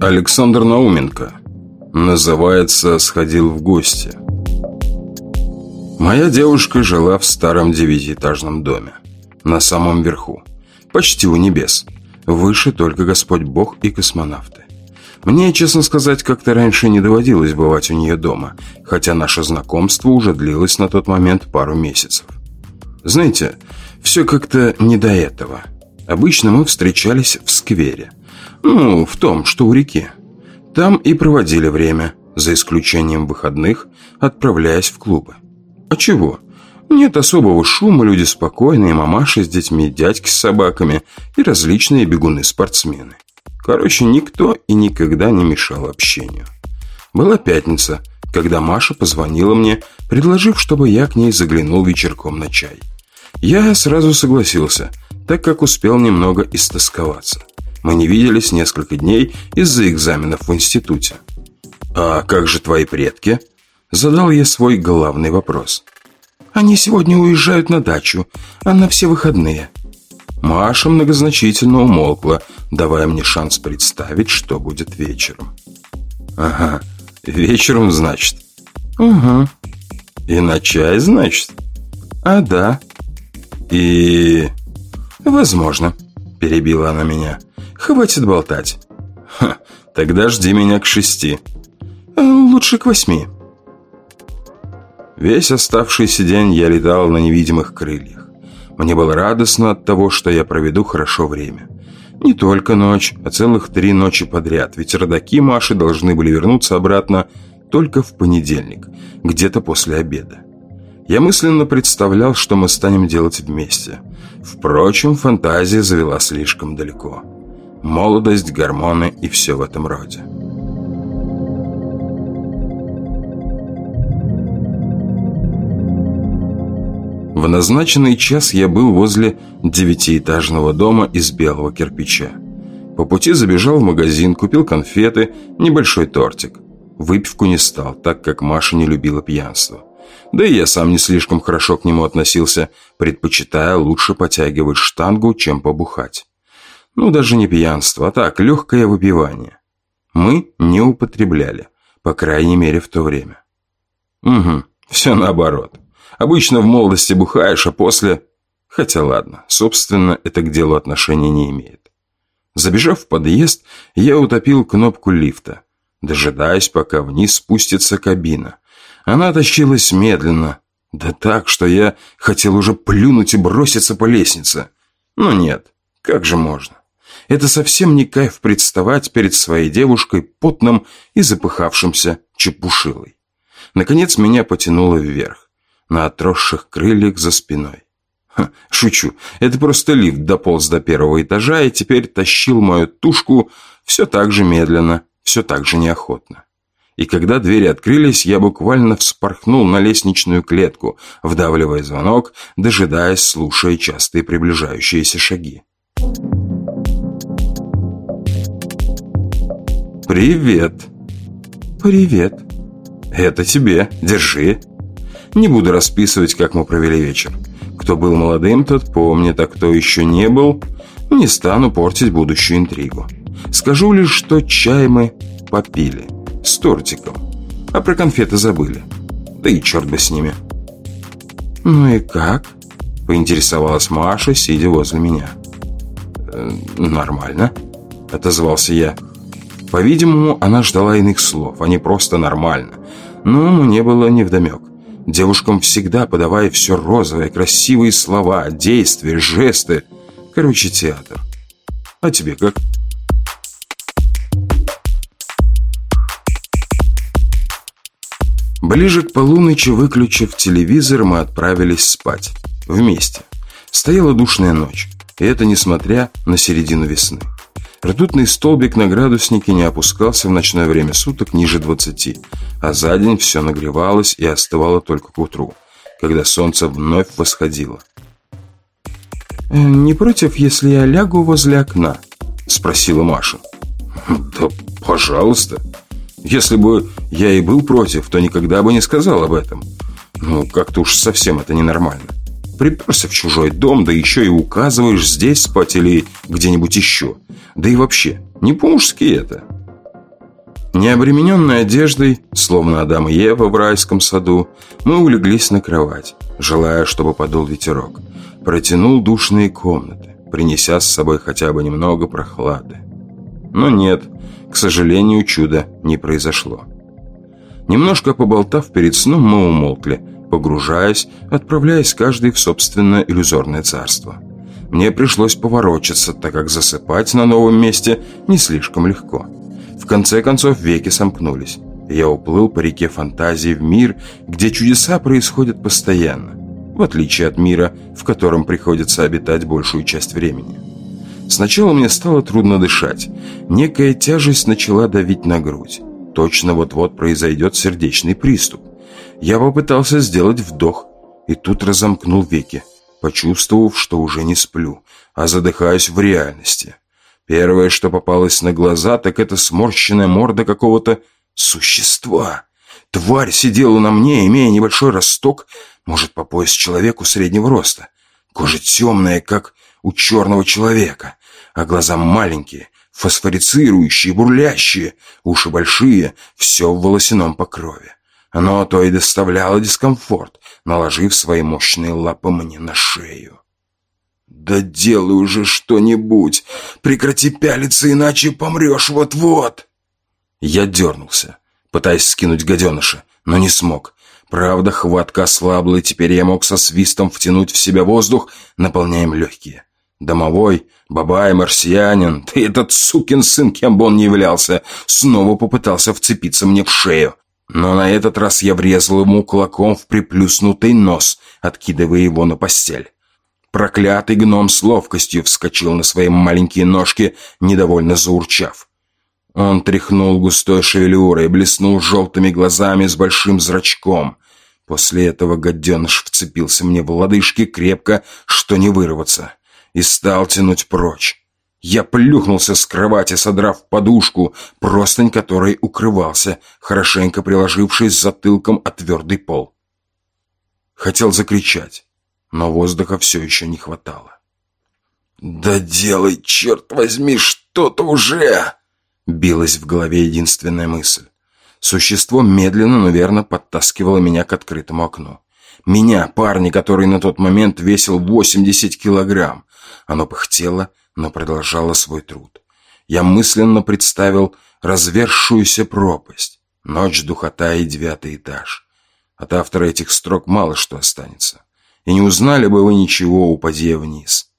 Александр Науменко. Называется «Сходил в гости». Моя девушка жила в старом девятиэтажном доме. На самом верху. Почти у небес. Выше только Господь Бог и космонавты. Мне, честно сказать, как-то раньше не доводилось бывать у нее дома, хотя наше знакомство уже длилось на тот момент пару месяцев. Знаете, все как-то не до этого. Обычно мы встречались в сквере. Ну, в том, что у реки. Там и проводили время, за исключением выходных, отправляясь в клубы. А чего? Нет особого шума, люди спокойные, мамаши с детьми, дядьки с собаками и различные бегуны-спортсмены. Короче, никто и никогда не мешал общению. Была пятница, когда Маша позвонила мне, предложив, чтобы я к ней заглянул вечерком на чай. Я сразу согласился, так как успел немного истосковаться. Мы не виделись несколько дней из-за экзаменов в институте. «А как же твои предки?» Задал я свой главный вопрос. «Они сегодня уезжают на дачу, а на все выходные». Маша многозначительно умолкла, давая мне шанс представить, что будет вечером. «Ага, вечером, значит?» «Угу». «И на чай, значит?» «А, да». «И...» «Возможно», — перебила она меня. «Хватит болтать». «Ха, тогда жди меня к шести». «Э, «Лучше к восьми». Весь оставшийся день я летал на невидимых крыльях. Мне было радостно от того, что я проведу хорошо время. Не только ночь, а целых три ночи подряд, ведь родаки Маши должны были вернуться обратно только в понедельник, где-то после обеда. Я мысленно представлял, что мы станем делать вместе. Впрочем, фантазия завела слишком далеко. Молодость, гормоны и все в этом роде. В назначенный час я был возле девятиэтажного дома из белого кирпича. По пути забежал в магазин, купил конфеты, небольшой тортик. Выпивку не стал, так как Маша не любила пьянство. Да и я сам не слишком хорошо к нему относился, предпочитая лучше потягивать штангу, чем побухать. Ну, даже не пьянство, а так, легкое выпивание. Мы не употребляли, по крайней мере, в то время. Угу, все наоборот. Обычно в молодости бухаешь, а после... Хотя ладно, собственно, это к делу отношения не имеет. Забежав в подъезд, я утопил кнопку лифта, дожидаясь, пока вниз спустится кабина. Она тащилась медленно, да так, что я хотел уже плюнуть и броситься по лестнице. Но нет, как же можно? Это совсем не кайф представать перед своей девушкой потным и запыхавшимся чепушилой. Наконец меня потянуло вверх на отросших крыльях за спиной. Ха, шучу, это просто лифт дополз до первого этажа и теперь тащил мою тушку все так же медленно, все так же неохотно. И когда двери открылись, я буквально вспорхнул на лестничную клетку, вдавливая звонок, дожидаясь, слушая частые приближающиеся шаги. «Привет!» «Привет!» «Это тебе, держи!» Не буду расписывать, как мы провели вечер. Кто был молодым, тот помнит, а кто еще не был, не стану портить будущую интригу. Скажу лишь, что чай мы попили. С тортиком. А про конфеты забыли. Да и черт бы с ними. «Ну и как?» – поинтересовалась Маша, сидя возле меня. «Э, «Нормально», – отозвался я. По-видимому, она ждала иных слов, а не просто «нормально». Но мне было невдомек. Девушкам всегда подавая все розовое, красивые слова, действия, жесты. Короче, театр. А тебе как? Ближе к полуночи, выключив телевизор, мы отправились спать. Вместе. Стояла душная ночь. И это несмотря на середину весны. Ртутный столбик на градуснике не опускался в ночное время суток ниже 20, а за день все нагревалось и остывало только к утру, когда солнце вновь восходило. «Э, «Не против, если я лягу возле окна?» – спросила Маша. «Да, пожалуйста. Если бы я и был против, то никогда бы не сказал об этом. Ну, как-то уж совсем это ненормально. Приперся в чужой дом, да еще и указываешь здесь спать или где-нибудь еще». Да и вообще, не по-мужски это. Необремененной одеждой, словно Адам и Ева в райском саду, мы улеглись на кровать, желая, чтобы подул ветерок. Протянул душные комнаты, принеся с собой хотя бы немного прохлады. Но нет, к сожалению, чуда не произошло. Немножко поболтав перед сном, мы умолкли, погружаясь, отправляясь каждый в собственное иллюзорное царство. Мне пришлось поворочиться, так как засыпать на новом месте не слишком легко. В конце концов веки сомкнулись. Я уплыл по реке фантазии в мир, где чудеса происходят постоянно, в отличие от мира, в котором приходится обитать большую часть времени. Сначала мне стало трудно дышать. Некая тяжесть начала давить на грудь. Точно вот-вот произойдет сердечный приступ. Я попытался сделать вдох, и тут разомкнул веки, почувствовав, что уже не сплю, а задыхаюсь в реальности. Первое, что попалось на глаза, так это сморщенная морда какого-то существа. Тварь сидела на мне, имея небольшой росток, может, по пояс человеку среднего роста. Кожа темная, как у черного человека, а глаза маленькие, фосфорицирующие, бурлящие, уши большие, все в волосяном покрове. Оно то и доставляло дискомфорт, наложив свои мощные лапы мне на шею. «Да делай уже что-нибудь! Прекрати пялиться, иначе помрешь вот-вот!» Я дернулся, пытаясь скинуть гаденыша, но не смог. Правда, хватка ослабла, и теперь я мог со свистом втянуть в себя воздух, наполняя им легкие. Домовой, бабай, марсианин, ты этот сукин сын, кем бы он ни являлся, снова попытался вцепиться мне в шею. Но на этот раз я врезал ему кулаком в приплюснутый нос, откидывая его на постель. Проклятый гном с ловкостью вскочил на свои маленькие ножки, недовольно заурчав. Он тряхнул густой шевелюрой, блеснул желтыми глазами с большим зрачком. После этого гаденыш вцепился мне в лодыжки крепко, что не вырваться, и стал тянуть прочь. Я плюхнулся с кровати, содрав подушку, простынь которой укрывался, хорошенько приложившись затылком о твердый пол. Хотел закричать, но воздуха все еще не хватало. «Да делай, черт возьми, что-то уже!» Билась в голове единственная мысль. Существо медленно, но верно подтаскивало меня к открытому окну. Меня, парня, который на тот момент весил 80 килограмм. Оно пыхтело, но продолжало свой труд. Я мысленно представил развершуюся пропасть. Ночь, духота и девятый этаж. От автора этих строк мало что останется и не узнали бы вы ничего, упади вниз.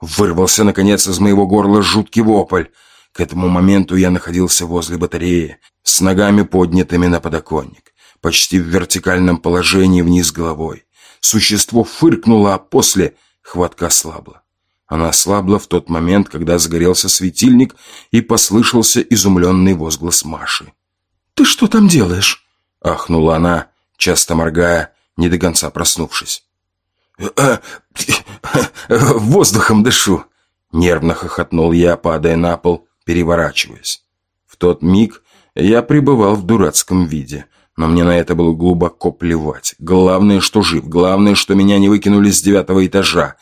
Вырвался, наконец, из моего горла жуткий вопль. К этому моменту я находился возле батареи, с ногами поднятыми на подоконник, почти в вертикальном положении вниз головой. Существо фыркнуло, а после хватка ослабла. Она ослабла в тот момент, когда загорелся светильник и послышался изумленный возглас Маши. «Ты что там делаешь?» — ахнула она, часто моргая, не до конца проснувшись. «Э, «Воздухом дышу!» Нервно хохотнул я, падая на пол, переворачиваясь. В тот миг я пребывал в дурацком виде, но мне на это было глубоко плевать. Главное, что жив, главное, что меня не выкинули с девятого этажа.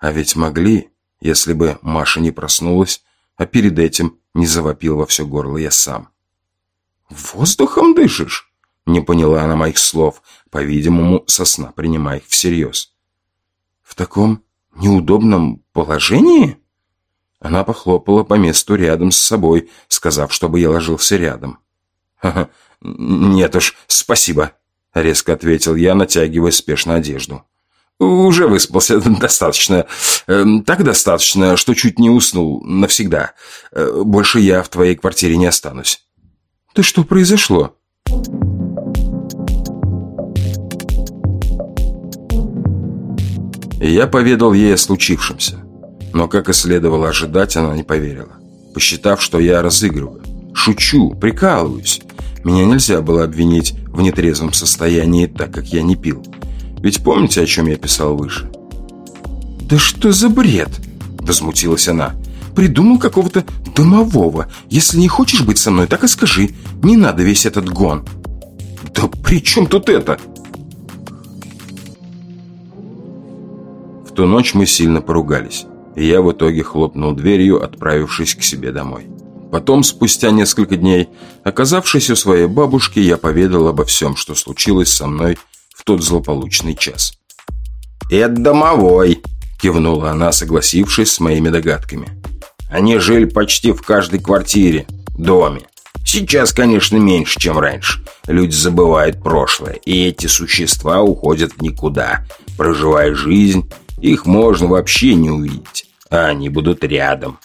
А ведь могли, если бы Маша не проснулась, а перед этим не завопил во все горло я сам. «Воздухом дышишь?» Не поняла она моих слов, по-видимому, сосна принимая их всерьез. «В таком неудобном положении?» Она похлопала по месту рядом с собой, сказав, чтобы я ложился рядом. «Ха нет уж, спасибо», — резко ответил я, натягивая спешно одежду. «Уже выспался достаточно. Эм, так достаточно, что чуть не уснул навсегда. Э, больше я в твоей квартире не останусь». «Ты что произошло?» Я поведал ей о случившемся. Но, как и следовало ожидать, она не поверила, посчитав, что я разыгрываю. Шучу, прикалываюсь. Меня нельзя было обвинить в нетрезвом состоянии, так как я не пил. Ведь помните, о чем я писал выше? «Да что за бред?» – возмутилась она. «Придумал какого-то домового. Если не хочешь быть со мной, так и скажи. Не надо весь этот гон». «Да при чем тут это?» ту ночь мы сильно поругались, и я в итоге хлопнул дверью, отправившись к себе домой. Потом, спустя несколько дней, оказавшись у своей бабушки, я поведал обо всем, что случилось со мной в тот злополучный час. «Это домовой», – кивнула она, согласившись с моими догадками. «Они жили почти в каждой квартире, доме. Сейчас, конечно, меньше, чем раньше. Люди забывают прошлое, и эти существа уходят в никуда. Проживая жизнь, их можно вообще не увидеть, а они будут рядом».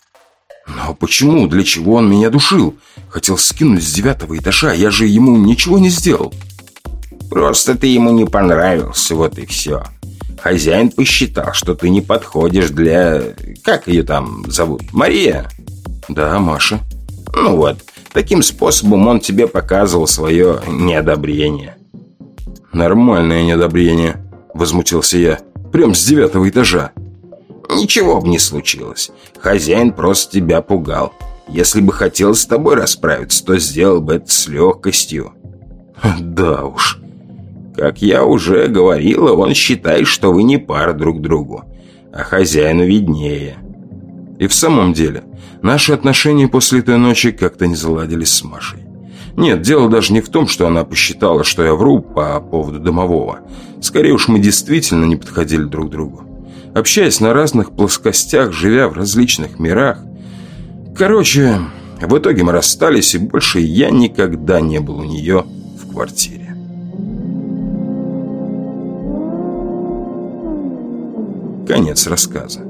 «Но почему? Для чего он меня душил? Хотел скинуть с девятого этажа, я же ему ничего не сделал». «Просто ты ему не понравился, вот и все. Хозяин посчитал, что ты не подходишь для... Как ее там зовут? Мария?» «Да, Маша». «Ну вот, таким способом он тебе показывал свое неодобрение». «Нормальное неодобрение», — возмутился я. «Прям с девятого этажа». Ничего бы не случилось. Хозяин просто тебя пугал. Если бы хотел с тобой расправиться, то сделал бы это с легкостью. Да уж. Как я уже говорила, он считает, что вы не пара друг другу, а хозяину виднее. И в самом деле, наши отношения после той ночи как-то не заладились с Машей. Нет, дело даже не в том, что она посчитала, что я вру по поводу домового. Скорее уж мы действительно не подходили друг другу общаясь на разных плоскостях, живя в различных мирах. Короче, в итоге мы расстались, и больше я никогда не был у нее в квартире. Конец рассказа.